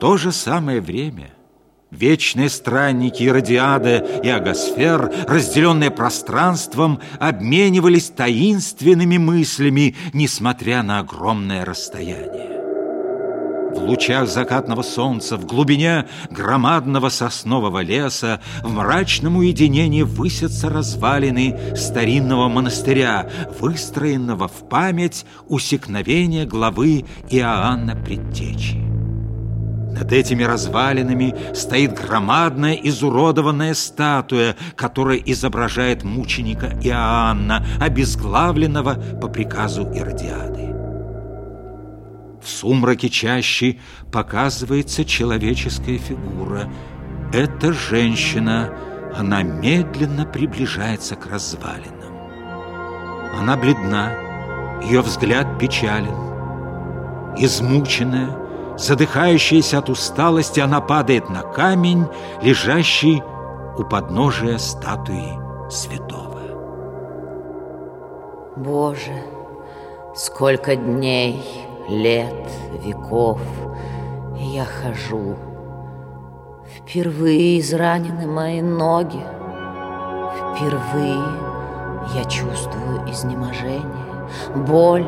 то же самое время вечные странники Иродиада и Агосфер, разделенные пространством, обменивались таинственными мыслями, несмотря на огромное расстояние. В лучах закатного солнца, в глубине громадного соснового леса, в мрачном уединении высятся развалины старинного монастыря, выстроенного в память усекновения главы Иоанна Предтечи. Над этими развалинами стоит громадная изуродованная статуя, которая изображает мученика Иоанна, обезглавленного по приказу Иродиады. В сумраке чаще показывается человеческая фигура. Это женщина, она медленно приближается к развалинам. Она бледна, ее взгляд печален. Измученная, задыхающаяся от усталости, она падает на камень, лежащий у подножия статуи святого. Боже, сколько дней лет, веков я хожу. Впервые изранены мои ноги. Впервые я чувствую изнеможение, боль.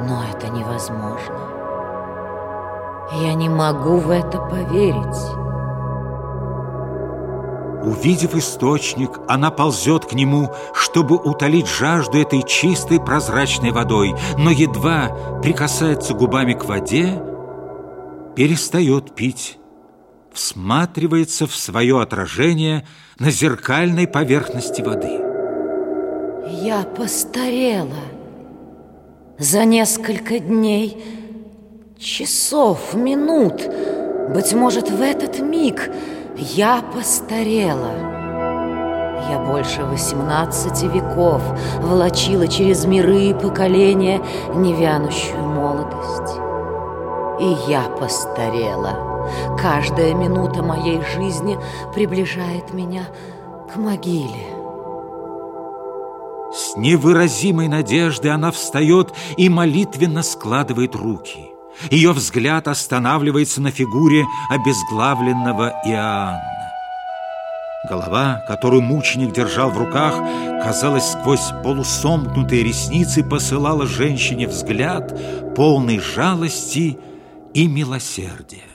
Но это невозможно. Я не могу в это поверить. Увидев источник, она ползет к нему, чтобы утолить жажду этой чистой прозрачной водой, но едва прикасается губами к воде, перестает пить, всматривается в свое отражение на зеркальной поверхности воды. Я постарела за несколько дней, часов, минут, быть может, в этот миг – я постарела. Я больше 18 веков волочила через миры и поколения невянущую молодость. И я постарела. Каждая минута моей жизни приближает меня к могиле. С невыразимой надеждой она встает и молитвенно складывает руки – ее взгляд останавливается на фигуре обезглавленного Иоанна. Голова, которую мученик держал в руках, казалось, сквозь полусомкнутые ресницы посылала женщине взгляд, полный жалости и милосердия.